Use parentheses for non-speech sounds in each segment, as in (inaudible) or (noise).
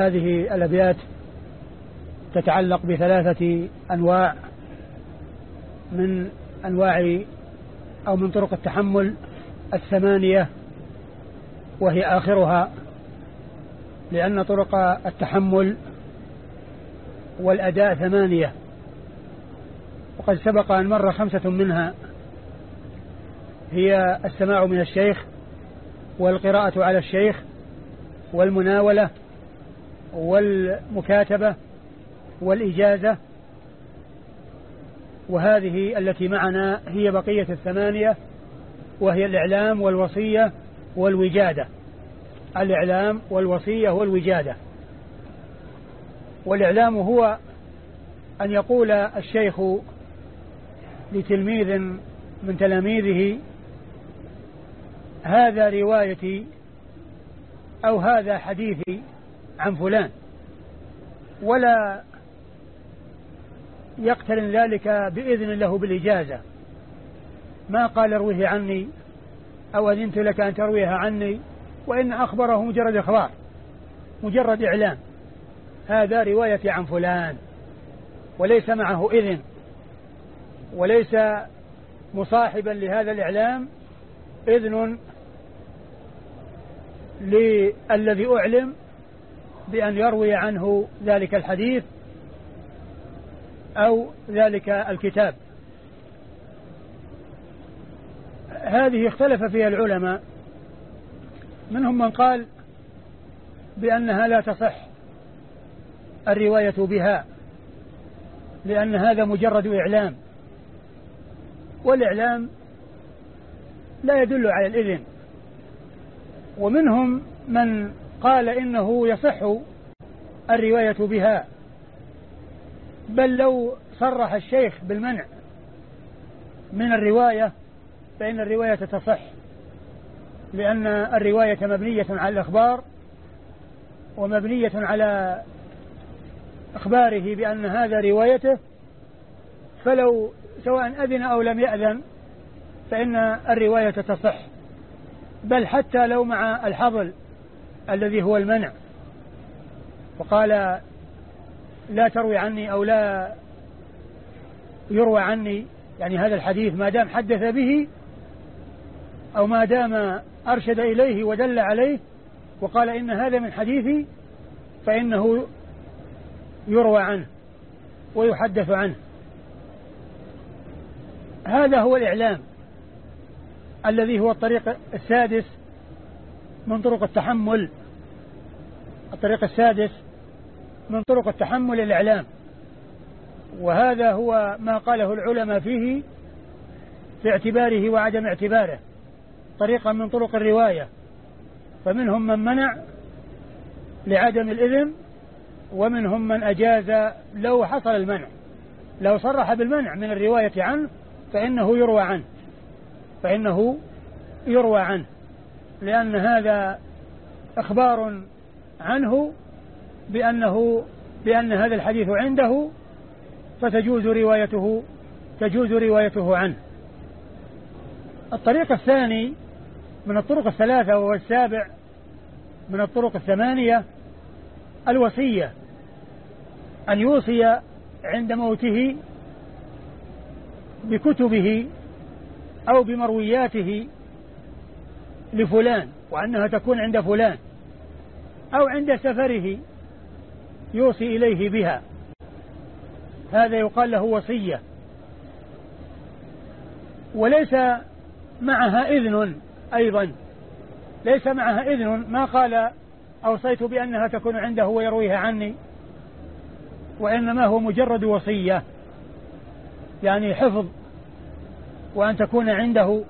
هذه الأبيات تتعلق بثلاثة أنواع من أنواع أو من طرق التحمل الثمانية وهي آخرها لأن طرق التحمل والأداء ثمانية. وقد سبق أن مر خمسة منها. هي السماع من الشيخ والقراءة على الشيخ والمناولة والمكاتبة والإجازة وهذه التي معنا هي بقية الثمانية وهي الإعلام والوصية والوجادة. الإعلام والوصية والوجادة. والإعلام هو أن يقول الشيخ لتلميذ من تلاميذه هذا روايتي أو هذا حديثي عن فلان. ولا يقترن ذلك بإذن له بالإجازة. ما قال ارويه عني أو أذنت لك أن ترويها عني وإن أخبره مجرد إخبار مجرد إعلام هذا روايتي عن فلان وليس معه إذن وليس مصاحبا لهذا الإعلام إذن للذي أعلم بأن يروي عنه ذلك الحديث أو ذلك الكتاب. هذه اختلف فيها العلماء. منهم من قال بأنها لا تصح الرواية بها لأن هذا مجرد إعلام. والإعلام لا يدل على الإذن. ومنهم من قال إنه يصح الرواية بها بل لو صرح الشيخ بالمنع من الرواية فإن الرواية تصح لأن الرواية مبنية على الإخبار ومبنية على إخباره بأن هذا روايته فلو سواء أذن أو لم يأذن فإن الرواية تصح بل حتى لو مع الحظل الذي هو المنع. وقال لا تروي عني أو لا يروى عني. يعني هذا الحديث ما دام حدث به أو ما دام أرشد إليه ودل عليه وقال إن هذا من حديثي فإنه يروى عنه ويحدث عنه. هذا هو الإعلام الذي هو الطريق السادس من طرق التحمل الطريق السادس من طرق التحمل الإعلام. وهذا هو ما قاله العلماء فيه في اعتباره وعدم اعتباره. طريقا من طرق الرواية. فمنهم من منع لعدم الإذن ومنهم من أجاز لو حصل المنع. لو صرح بالمنع من الرواية عنه فإنه يروى عنه. فإنه يروى عنه. لأن هذا إخبار عنه بأنه بأن هذا الحديث عنده فتجوز روايته تجوز روايته عنه. الطريق الثاني من الطرق الثلاثة وهو السابع من الطرق الثمانية الوصية. أن يوصي عند موته بكتبه أو بمروياته لفلان وأنها تكون عند فلان أو عند سفره يوصي إليه بها. هذا يقال له وصية. وليس معها إذن أيضا. ليس معها إذن ما قال أوصيت بأنها تكون عنده ويرويها عني وإنما هو مجرد وصية. يعني حفظ وأن تكون عنده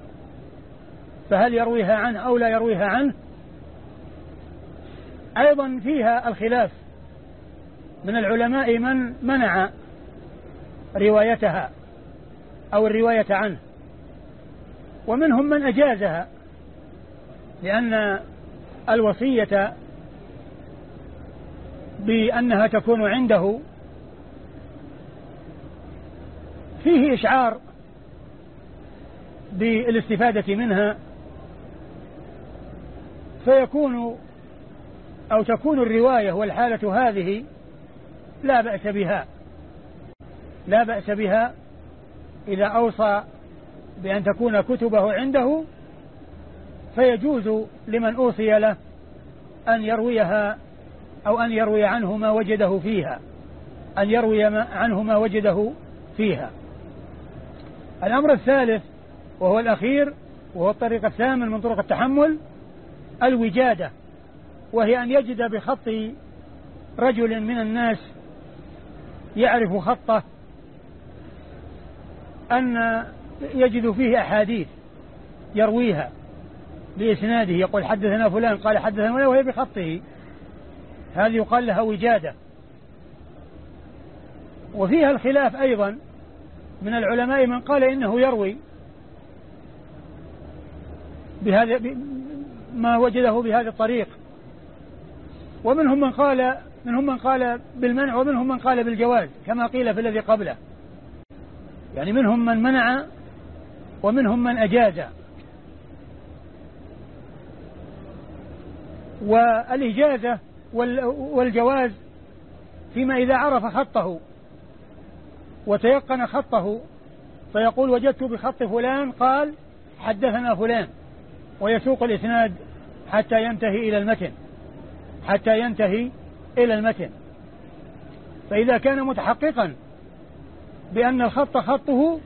فهل يرويها عنه أو لا يرويها عنه؟ أيضا فيها الخلاف من العلماء من منع روايتها أو الرواية عنه ومنهم من أجازها لأن الوصية بأنها تكون عنده فيه إشعار بالاستفادة منها فيكون أو تكون الرواية والحالة هذه لا بأس بها. لا بأس بها إذا أوصى بأن تكون كتبه عنده فيجوز لمن أوصي له أن يرويها أو أن يروي عنه ما وجده فيها. أن يروي عنه ما وجده فيها. الأمر الثالث وهو الأخير وهو الطريق الثامن من طرق التحمل الوجادة وهي أن يجد بخط رجل من الناس يعرف خطه أن يجد فيه أحاديث يرويها بإسناده يقول حدثنا فلان قال حدثنا فلان وهي بخطه. هذه يقال لها وجادة. وفيها الخلاف أيضا من العلماء من قال إنه يروي بهذا ما وجده بهذا الطريق. ومنهم من قال منهم من قال بالمنع ومنهم من قال بالجواز كما قيل في الذي قبله. يعني منهم من منع ومنهم من أجاز. والإجازة والجواز فيما إذا عرف خطه وتيقن خطه فيقول وجدت بخط فلان قال حدثنا فلان. ويسوق الإسناد حتى ينتهي إلى المتن. حتى ينتهي إلى المتن. فإذا كان متحققا بأن الخط خطه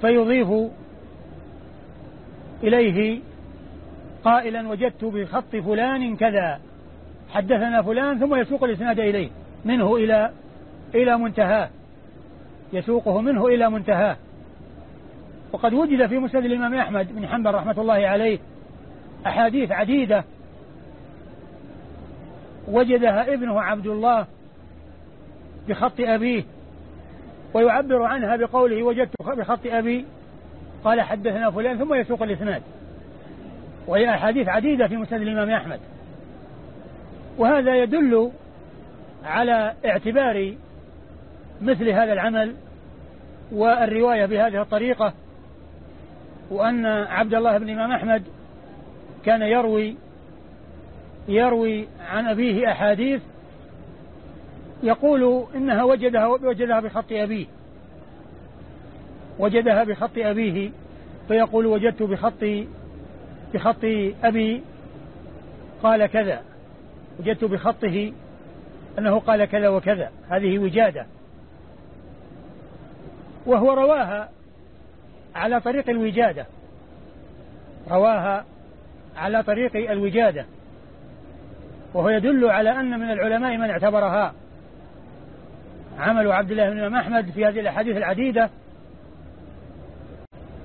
فيضيف إليه قائلا وجدت بخط فلان كذا. حدثنا فلان ثم يسوق الإسناد إليه. منه إلى إلى منتهاه. يسوقه منه إلى منتهاه. وقد وجد في مسند الإمام أحمد بن حنبل رحمة الله عليه أحاديث عديدة وجدها ابنه عبد الله بخط أبيه ويعبر عنها بقوله وجدت بخط أبي قال حدثنا فلان ثم يسوق الإسناد وهي أحاديث عديدة في مسند الإمام أحمد وهذا يدل على اعتبار مثل هذا العمل والرواية بهذه الطريقة وأن عبد الله بن الإمام أحمد كان يروي يروي عن أبيه أحاديث يقول إنها وجدها وجدها بخط أبيه وجدها بخط أبيه فيقول وجدت بخط بخط أبي قال كذا وجدت بخطه أنه قال كذا وكذا هذه وجادة. وهو رواها على طريق الوجادة. رواها على طريق الوجادة. وهو يدل على أن من العلماء من اعتبرها. عمل عبد الله بن أحمد في هذه الأحاديث العديدة.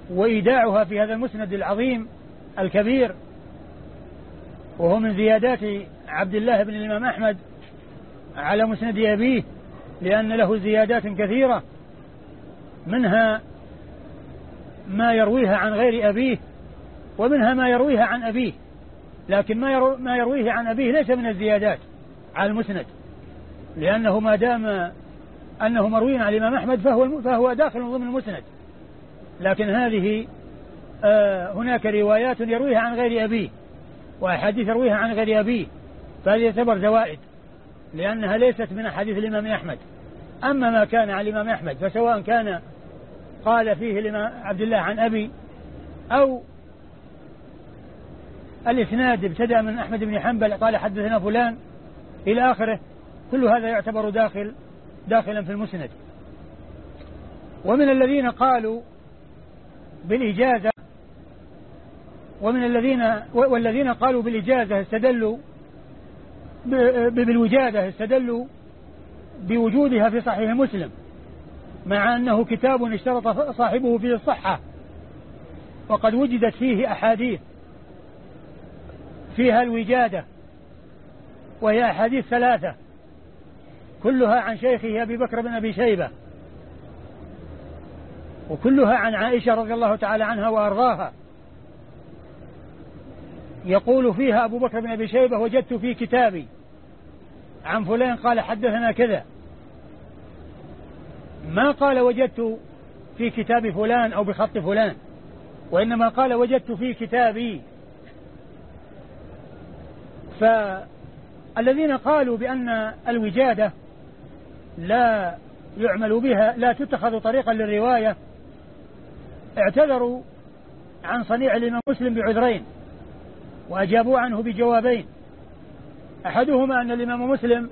وإيداعها في هذا المسند العظيم الكبير. وهو من زيادات عبد الله بن الإمام أحمد على مسند أبيه لأن له زيادات كثيرة. منها ما يرويها عن غير أبيه ومنها ما يرويها عن أبيه. لكن ما يرو ما يرويه عن أبيه ليس من الزيادات على المسند لأنه ما دام أنه مروي عن الإمام أحمد فهو فهو داخل ضمن المسند. لكن هذه آه هناك روايات يرويها عن غير أبيه وأحاديث يرويها عن غير أبيه فهذه يعتبر زوائد لأنها ليست من أحاديث الإمام أحمد. أما ما كان عن الإمام أحمد فسواء كان قال فيه الإمام عبد الله عن أبي أو الإسناد ابتدأ من أحمد بن حنبل قال حدثنا فلان إلى آخره. كل هذا يعتبر داخل داخلا في المسند. ومن الذين قالوا بالإجازة ومن الذين والذين قالوا بالإجازة استدلوا بالوجادة استدلوا بوجودها في صحيح مسلم. مع أنه كتاب اشترط صاحبه فيه الصحة. وقد وجدت فيه أحاديث. فيها الوجادة. وهي أحاديث ثلاثة. كلها عن شيخه أبي بكر بن أبي شيبة. وكلها عن عائشة رضي الله تعالى عنها وأرضاها. يقول فيها أبو بكر بن أبي شيبة وجدت في كتابي. عن فلان قال حدثنا كذا. ما قال وجدت في كتاب فلان أو بخط فلان وإنما قال وجدت في كتابي. الذين قالوا بأن الوجادة لا يعمل بها لا تتخذ طريقا للرواية اعتذروا عن صنيع الإمام مسلم بعذرين وأجابوا عنه بجوابين. أحدهما أن الإمام مسلم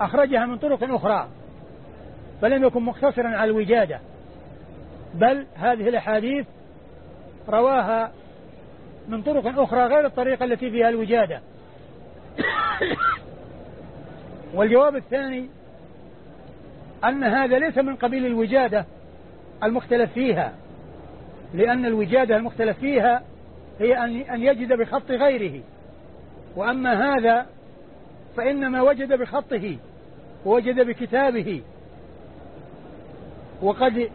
أخرجها من طرق أخرى. فلم يكن مقتصرا على الوجادة. بل هذه الأحاديث رواها من طرق أخرى غير الطريقة التي فيها الوجادة. (coughs) والجواب الثاني أن هذا ليس من قبيل الوجادة المختلف فيها لأن الوجادة المختلف فيها هي أن يجد بخط غيره. وأما هذا فإنما وجد بخطه ووجد بكتابه. وقد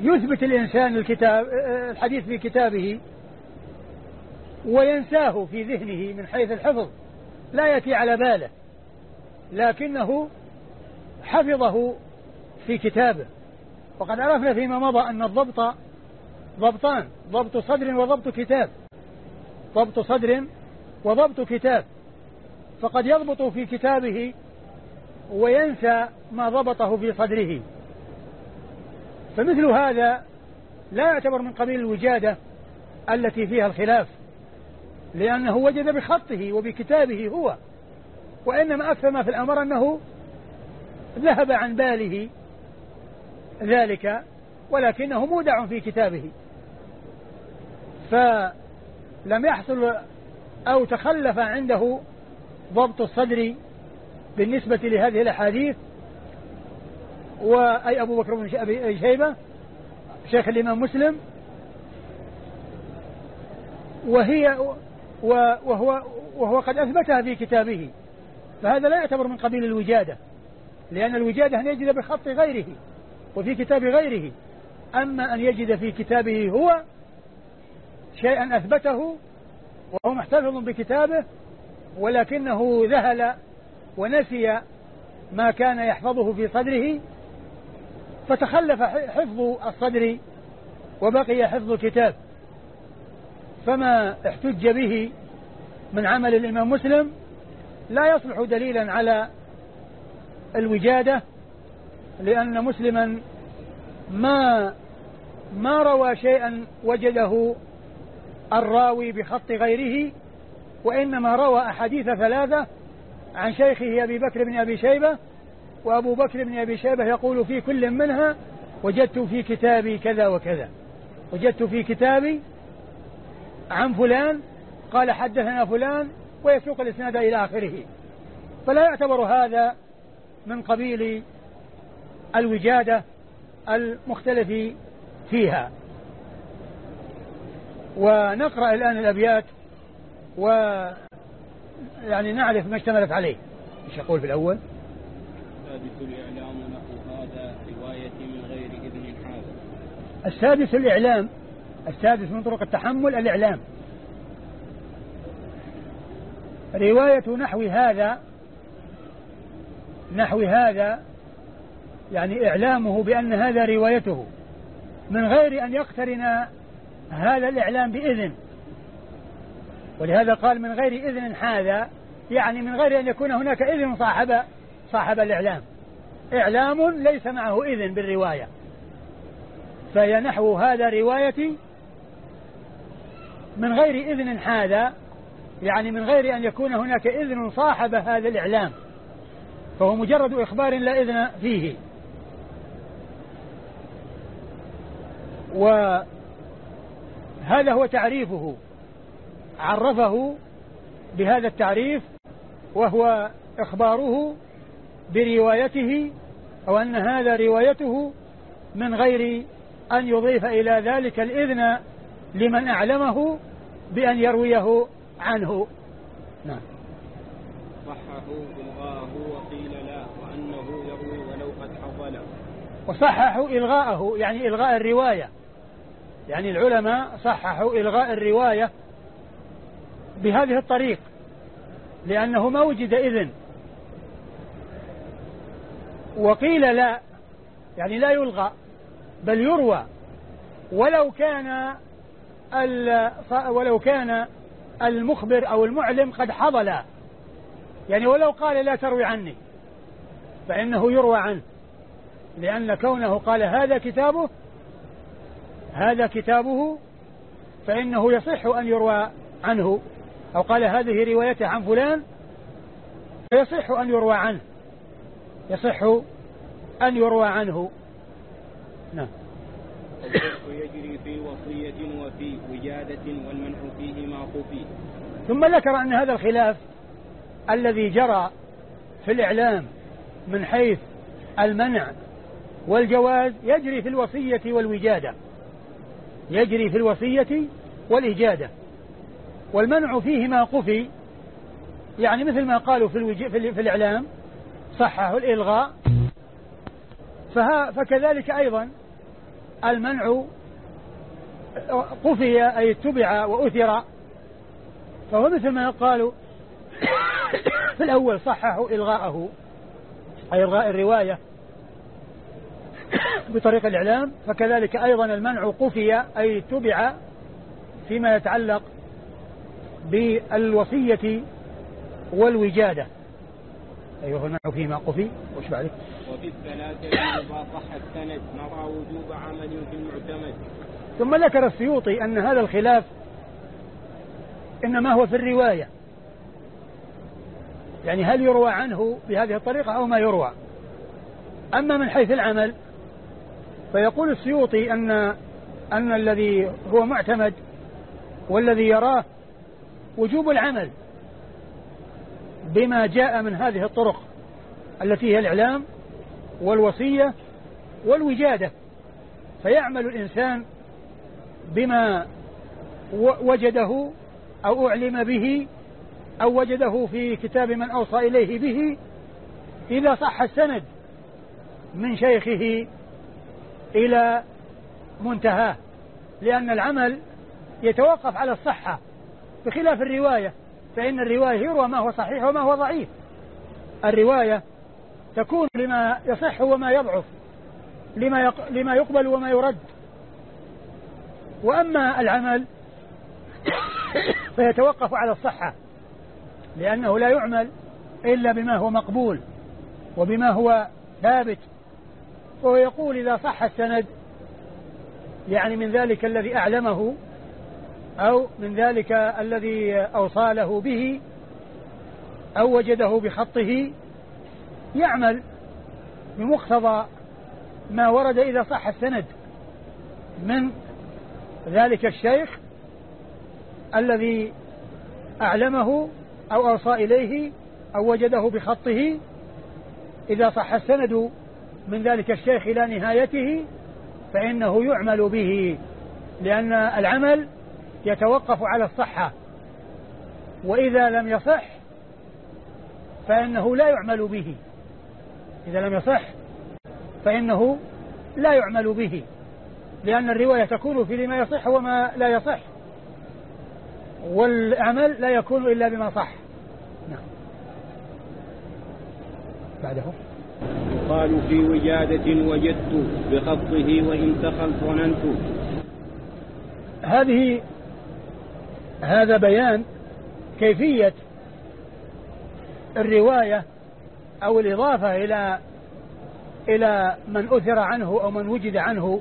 يثبت الإنسان الكتاب الحديث في كتابه وينساه في ذهنه من حيث الحفظ لا يأتي على باله لكنه حفظه في كتابه. وقد عرفنا فيما مضى أن الضبط ضبطان ضبط صدر وضبط كتاب ضبط صدر وضبط كتاب. فقد يضبط في كتابه وينسى ما ضبطه في صدره. فمثل هذا لا يعتبر من قبيل الوجادة التي فيها الخلاف لأنه وجد بخطه وبكتابه هو وإنما أكثر ما في الأمر أنه ذهب عن باله ذلك ولكنه مودع في كتابه. فلم يحصل أو تخلف عنده ضبط الصدر بالنسبة لهذه الأحاديث وأي أبو بكر بن أبي شيبة شيخ الإمام مسلم. وهي وهو وهو قد أثبتها في كتابه. فهذا لا يعتبر من قبيل الوجادة لأن الوجادة أن يجد بخط غيره وفي كتاب غيره. أما أن يجد في كتابه هو شيئا أثبته وهو محتفظ بكتابه ولكنه ذهل ونسي ما كان يحفظه في صدره. فتخلف حفظ الصدر وبقي حفظ الكتاب. فما احتج به من عمل الإمام مسلم لا يصلح دليلا على الوجادة لأن مسلما ما ما روى شيئا وجده الراوي بخط غيره وإنما روى أحاديث ثلاثة عن شيخه أبي بكر بن أبي شيبة وأبو بكر بن أبي شيبة يقول في كل منها وجدت في كتابي كذا وكذا. وجدت في كتابي عن فلان قال حدثنا فلان ويسوق الإسناد إلى آخره. فلا يعتبر هذا من قبيل الوجادة المختلف فيها. ونقرأ الآن الأبيات و يعني نعرف ما اشتملت عليه. إيش يقول في الأول؟ السادس الإعلام نحو هذا رواية من غير إذن حاذا السادس الإعلام السادس من طرق التحمل الإعلام. رواية نحو هذا نحو هذا يعني إعلامه بأن هذا روايته. من غير أن يقترن هذا الإعلام بإذن. ولهذا قال من غير إذن هذا يعني من غير أن يكون هناك إذن صاحب صاحب الإعلام. إعلام ليس معه إذن بالرواية. فهي نحو هذا روايتي من غير إذن هذا يعني من غير أن يكون هناك إذن صاحب هذا الإعلام. فهو مجرد إخبار لا إذن فيه. وهذا هو تعريفه. عرفه بهذا التعريف وهو إخباره بروايته أو أن هذا روايته من غير أن يضيف إلى ذلك الإذن لمن أعلمه بأن يرويه عنه. نعم. صحه إلغاءه وقيل لا وأنه يروي ولو قد حصل. وصححوا إلغاءه يعني إلغاء الرواية. يعني العلماء صححوا إلغاء الرواية بهذه الطريق لأنه ما وجد إذن. وقيل لا يعني لا يلغى بل يروى. ولو كان ولو كان المخبر أو المعلم قد حضل. يعني ولو قال لا تروي عني فإنه يروى عنه. لأن كونه قال هذا كتابه هذا كتابه فإنه يصح أن يروى عنه. أو قال هذه روايته عن فلان فيصح أن يروى عنه. يصح أن يروى عنه. نعم. يجري في وصية وفي وجادة والمنع فيه ما خفي. ثم ذكر أن هذا الخلاف الذي جرى في الإعلام من حيث المنع والجواز يجري في الوصية والوجادة. يجري في الوصية والإجادة. والمنع فيه ما قفي يعني مثل ما قالوا في, الوج... في, في الإعلام صحة الإلغاء فها فكذلك أيضا المنع قفي أي اتبع وأثر. فهو مثل ما قالوا (coughs) في الأول صحه إلغاءه أي إلغاء الرواية (coughs) بطريق الإعلام. فكذلك أيضا المنع قفي أي اتبع فيما يتعلق بالوصية والوجادة. أيها المنع فيما قفي وش بعد وفي الثلاثة إذا صح السند نرى وجوب عمل في المعتمد. ثم ذكر السيوطي أن هذا الخلاف إنما هو في الرواية. يعني هل يروى عنه بهذه الطريقة أو ما يروى؟ أما من حيث العمل فيقول السيوطي أن أن الذي هو معتمد والذي يراه وجوب العمل. بما جاء من هذه الطرق التي هي الإعلام والوصية والوجادة. فيعمل الإنسان بما وجده أو أعلم به أو وجده في كتاب من أوصى إليه به إذا صح السند من شيخه إلى منتهاه. لأن العمل يتوقف على الصحة بخلاف الرواية. فإن الرواية يروى ما هو صحيح وما هو ضعيف. الرواية تكون لما يصح وما يضعف لما لما يقبل وما يرد. وأما العمل (coughs) فيتوقف على الصحة لأنه لا يعمل إلا بما هو مقبول وبما هو ثابت. وهو يقول إذا صح السند يعني من ذلك الذي أعلمه أو من ذلك الذي أوصى له به أو وجده بخطه يعمل بمقتضى ما ورد إذا صح السند من ذلك الشيخ الذي أعلمه أو أوصى إليه أو وجده بخطه إذا صح السند من ذلك الشيخ إلى نهايته فإنه يعمل به لأن العمل يتوقف على الصحة وإذا لم يصح فإنه لا يعمل به. إذا لم يصح فإنه لا يعمل به لأن الرواية تكون في لما يصح وما لا يصح. والعمل لا يكون إلا بما صح. نعم. بعده. قالوا في وجادة وجدت بخطه وإن دخل ظننت هذه هذا بيان كيفية الرواية أو الإضافة إلى إلى من أثر عنه أو من وجد عنه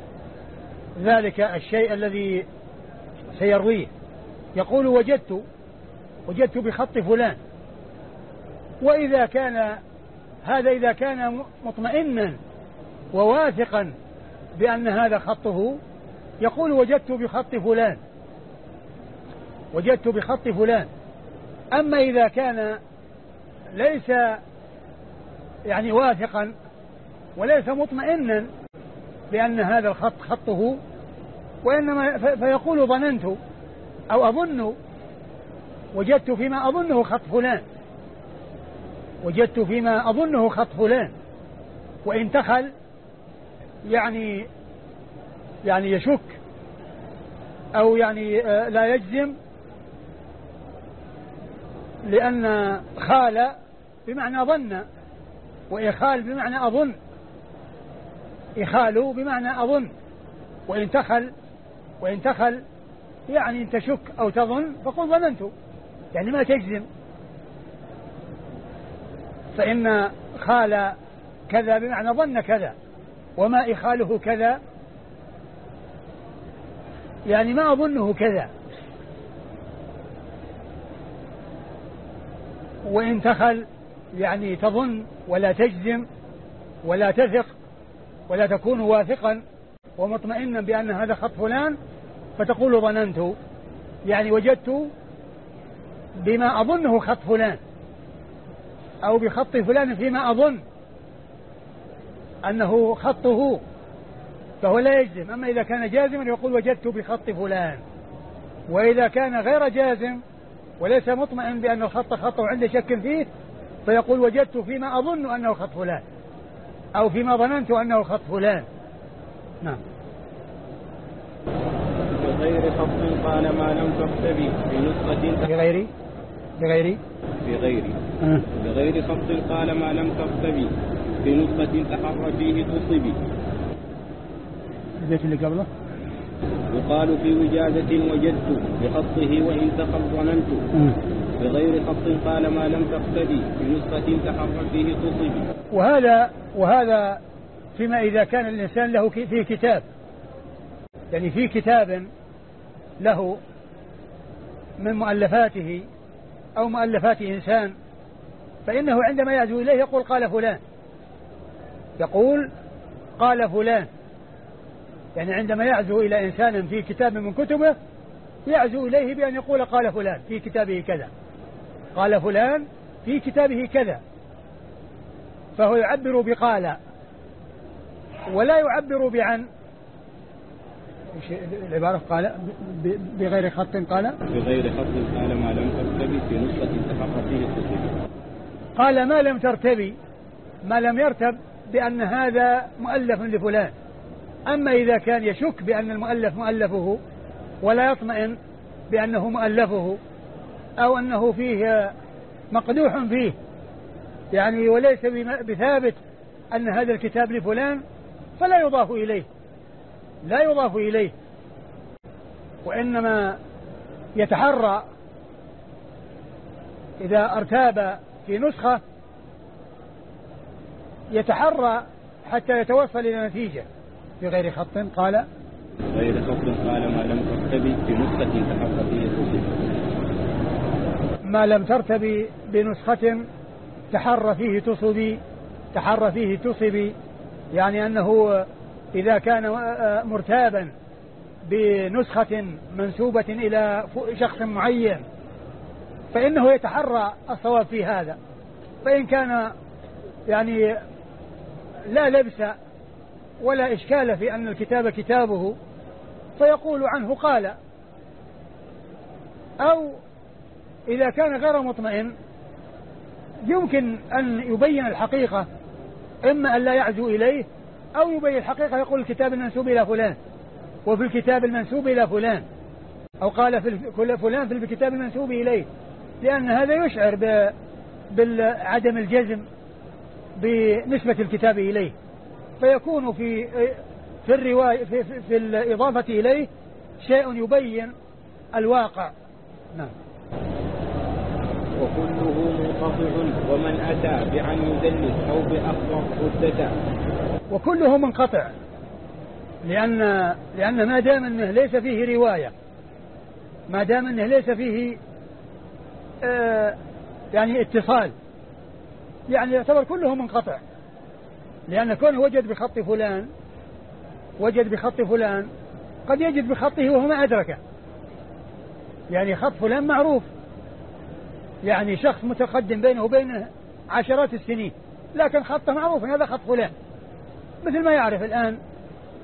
ذلك الشيء الذي سيرويه. يقول وجدت وجدت بخط فلان. وإذا كان هذا إذا كان مطمئنا وواثقا بأن هذا خطه يقول وجدت بخط فلان. وجدت بخط فلان. أما إذا كان ليس يعني واثقا وليس مطمئنا بأن هذا الخط خطه وإنما فيقول ظننت أو أظن وجدت فيما أظنه خط فلان. وجدت فيما أظنه خط فلان. وإن تخل يعني يعني يشك أو يعني آه، لا يجزم لأن خال بمعنى ظن وإخال بمعنى أظن. إخال بمعنى أظن. وإن تخل وإن تخل يعني أن تشك أو تظن فقل ظننت. يعني ما تجزم. فإن خال كذا بمعنى ظن كذا وما إخاله كذا يعني ما أظنه كذا. وإن تخل يعني تظن ولا تجزم ولا تثق ولا تكون واثقا ومطمئنا بأن هذا خط فلان فتقول ظننت. يعني وجدت بما أظنه خط فلان أو بخط فلان فيما أظن أنه خطه فهو لا يجزم. أما إذا كان جازما يقول وجدت بخط فلان وإذا كان غير جازم وليس مطمئن بأن الخط خطه عنده شك فيه فيقول وجدت فيما أظن أنه خط فلان أو فيما ظننت أنه خط فلان. نعم. بغير خط قال ما لم تكتبي في نسخة بغير؟ بغير؟ بغير. آه. بغير خط قال ما لم تكتبي في نسخة تحر فيه تصبي البيت اللي قبله؟ يقال في وجازة وجدت بخطه وإن تخط ظننت. بغير خط قال ما لم تقتدي في نسخة تحر فيه تصبي وهذا وهذا فيما إذا كان الإنسان له في كتاب. يعني في كتاب له من مؤلفاته أو مؤلفات إنسان فإنه عندما يعزو إليه يقول قال فلان. يقول قال فلان. يعني عندما يعزو إلى إنسان في كتاب من كتبه يعزو إليه بأن يقول قال فلان في كتابه كذا. قال فلان في كتابه كذا. فهو يعبر بقال ولا يعبر بعن. العبارة؟ قال بغير خط قال؟ بغير خط قال ما لم تقتدي في نسخة تحر فيه تصبي قال ما لم ترتبي ما لم يرتب بأن هذا مؤلف لفلان. أما إذا كان يشك بأن المؤلف مؤلفه ولا يطمئن بأنه مؤلفه أو أنه فيه مقدوح فيه يعني وليس بثابت أن هذا الكتاب لفلان فلا يضاف إليه. لا يضاف إليه. وإنما يتحرى إذا ارتاب في نسخة يتحرى حتى يتوصل إلى نتيجة. بغير خط قال غير خط قال ما لم تقتدي في نسخة تحر فيه تصبي ما لم ترتبي بنسخة تحر فيه تصبي تحر فيه تصبي يعني أنه إذا كان مرتابا بنسخة منسوبة إلى شخص معين فإنه يتحرى الصواب في هذا. فإن كان يعني لا لبس ولا إشكال في أن الكتاب كتابه فيقول عنه قال أو إذا كان غير مطمئن يمكن أن يبين الحقيقة إما أن لا يعزو إليه أو يبين الحقيقة يقول الكتاب المنسوب إلى فلان وفي الكتاب المنسوب إلى فلان أو قال في فلان في الكتاب المنسوب إليه لأن هذا يشعر بعدم الجزم بنسبة الكتاب إليه. فيكون في في الرواية في, في, في الإضافة إليه شيء يبين الواقع. نعم. وكله منقطع ومن أتى بعن يدلس أو بأخبر ردتا وكله منقطع لأن لأن ما دام أنه ليس فيه رواية ما دام أنه ليس فيه آه يعني اتصال يعني يعتبر كله منقطع. لأن كونه وجد بخط فلان وجد بخط فلان قد يجد بخطه وهو ما أدركه. يعني خط فلان معروف. يعني شخص متقدم بينه وبينه عشرات السنين لكن خطه معروف هذا خط فلان. مثل ما يعرف الآن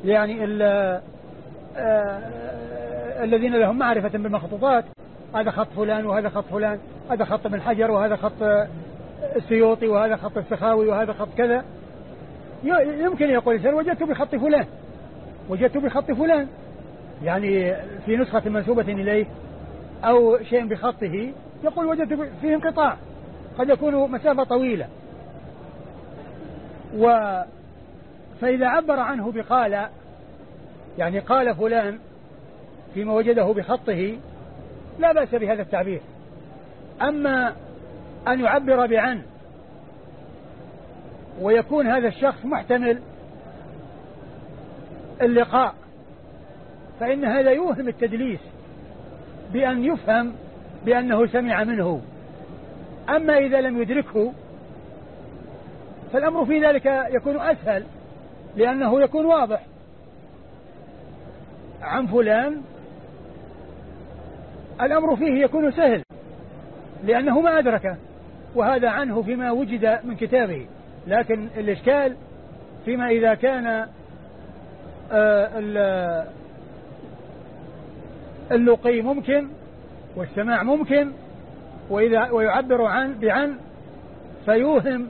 يعني ال آه، الذين لهم معرفة بالمخطوطات هذا خط فلان وهذا خط فلان هذا خط ابن حجر وهذا خط السيوطي وهذا خط السخاوي وهذا خط كذا. يمكن يقول الإنسان وجدت بخط فلان. وجدت بخط فلان. يعني في نسخة منسوبة إليه أو شيء بخطه يقول وجدت فيه انقطاع. قد يكون مسافة طويلة. و فإذا عبر عنه بقال يعني قال فلان فيما وجده بخطه لا بأس بهذا التعبير. أما أن يعبر بعن ويكون هذا الشخص محتمل اللقاء. فإن هذا يوهم التدليس بأن يفهم بأنه سمع منه. أما إذا لم يدركه فالأمر في ذلك يكون أسهل لأنه يكون واضح. عن فلان الأمر فيه يكون سهل لأنه ما أدركه وهذا عنه فيما وجد من كتابه. لكن الإشكال فيما إذا كان آه، اللقي ممكن والسماع ممكن وإذا ويعبر عن بعن فيوهم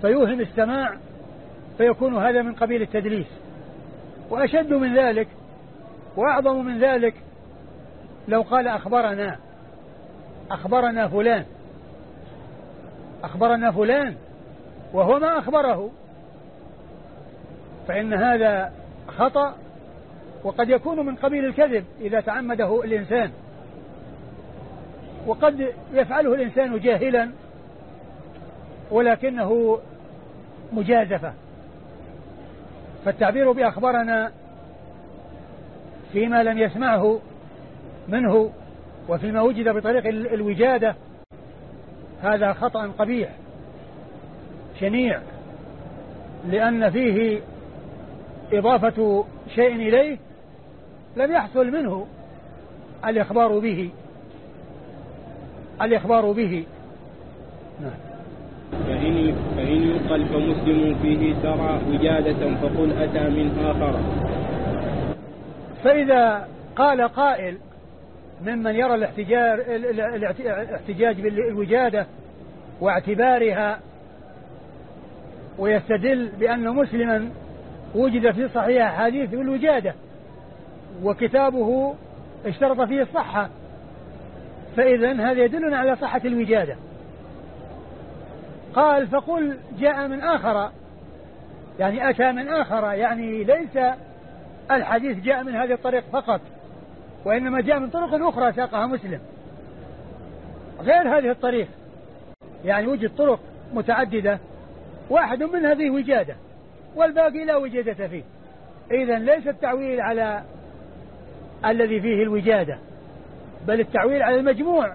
فيوهم السماع فيكون هذا من قبيل التدليس. وأشد من ذلك وأعظم من ذلك لو قال أخبرنا أخبرنا فلان أخبرنا فلان وهو ما أخبره. فإن هذا خطأ وقد يكون من قبيل الكذب إذا تعمده الإنسان. وقد يفعله الإنسان جاهلا ولكنه مجازفة. فالتعبير بأخبرنا فيما لم يسمعه منه وفيما وجد بطريق الوجادة هذا خطأ قبيح. شنيع لأن فيه إضافة شيء إليه لم يحصل منه الإخبار به. الإخبار به. نعم. فإن فإن يقل فمسلم فيه ترى وجادة فقل أتى من آخر. فإذا قال قائل ممن يرى الاحتجاج الاحتجاج بالوجادة واعتبارها ويستدل بأن مسلما وجد في صحيح حديث بالوجادة وكتابه اشترط فيه الصحة. فإذا هذا يدلنا على صحة الوجادة. قال فقل جاء من آخر يعني أتى من آخر يعني ليس الحديث جاء من هذه الطريق فقط وإنما جاء من طرق أخرى ساقها مسلم. غير هذه الطريق يعني وجد طرق متعددة. واحد منها فيه وجادة والباقي لا وجادة فيه. إذا ليس التعويل على الذي فيه الوجادة بل التعويل على المجموع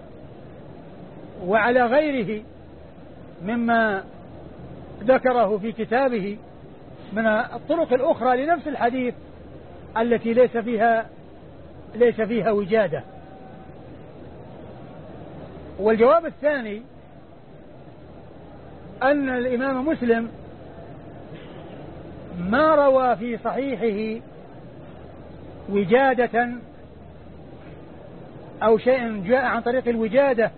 وعلى غيره مما ذكره في كتابه من الطرق الأخرى لنفس الحديث التي ليس فيها ليس فيها وجادة. والجواب الثاني أن الإمام مسلم ما روى في صحيحه وجادة أو شيء جاء عن طريق الوجادة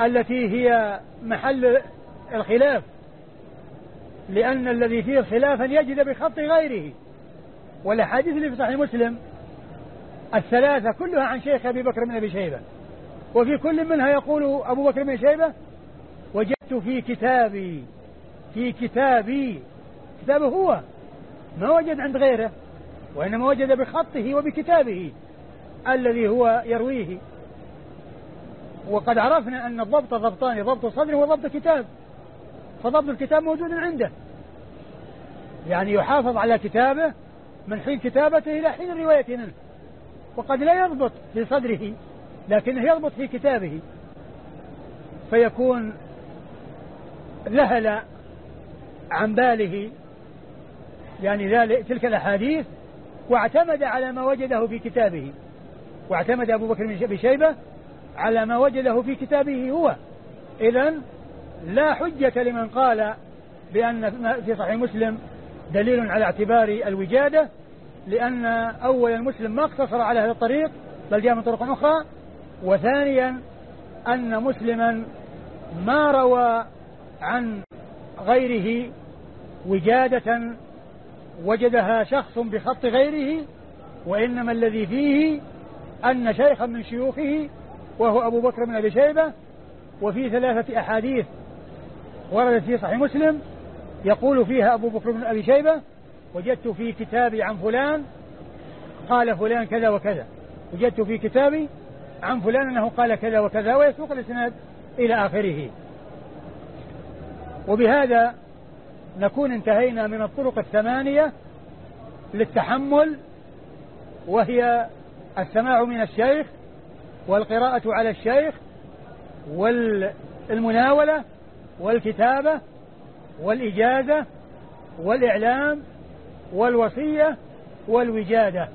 التي هي محل الخلاف لأن الذي فيه خلافا يجد بخط غيره. والأحاديث اللي في صحيح مسلم الثلاثة كلها عن شيخ أبي بكر بن أبي شيبة وفي كل منها يقول أبو بكر بن شيبة وجدت في كتابي في كتابي كتابه هو. ما وجد عند غيره وإنما وجد بخطه وبكتابه الذي هو يرويه. وقد عرفنا أن الضبط ضبطان ضبط صدر وضبط كتاب. فضبط الكتاب موجود عنده. يعني يحافظ على كتابه من حين كتابته إلى حين الرواية منه. وقد لا يضبط في صدره لكنه يضبط في كتابه. فيكون ذهل عن باله يعني ذلك تلك الأحاديث واعتمد على ما وجده في كتابه. واعتمد أبو بكر بن شيبة على ما وجده في كتابه هو. إذا لا حجة لمن قال بأن في صحيح مسلم دليل على اعتبار الوجادة لأن أول المسلم ما اقتصر على هذا الطريق بل جاء من طرق أخرى. وثانيا أن مسلما ما روى عن غيره وجادة وجدها شخص بخط غيره وإنما الذي فيه أن شيخا من شيوخه وهو أبو بكر بن أبي شيبة وفي ثلاثة أحاديث وردت في صحيح مسلم يقول فيها أبو بكر بن أبي شيبة وجدت في كتابي عن فلان قال فلان كذا وكذا. وجدت في كتابي عن فلان أنه قال كذا وكذا ويسوق الإسناد إلى آخره. وبهذا نكون انتهينا من الطرق الثمانية للتحمل وهي السماع من الشيخ والقراءة على الشيخ والمناولة والكتابة والإجازة والإعلام والوصية والوجادة.